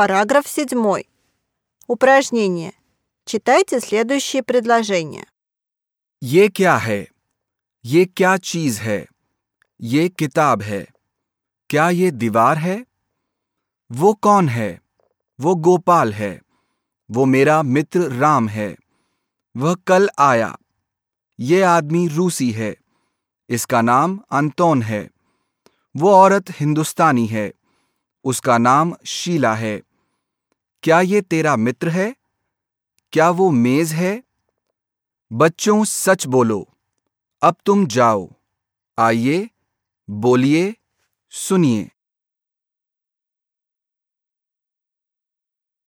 параграф 7. Упражнение. Читайте следующие предложения. ये क्या है ये क्या चीज है ये किताब है क्या ये दीवार है वो कौन है वो गोपाल है वो मेरा मित्र राम है वह कल आया ये आदमी रूसी है इसका नाम अंतोन है वो औरत हिंदुस्तानी है उसका नाम शीला है क्या ये तेरा मित्र है? क्या वो मेज है? बच्चों, सच बोलो। अब तुम जाओ। आइए, बोलिए, सुनिए।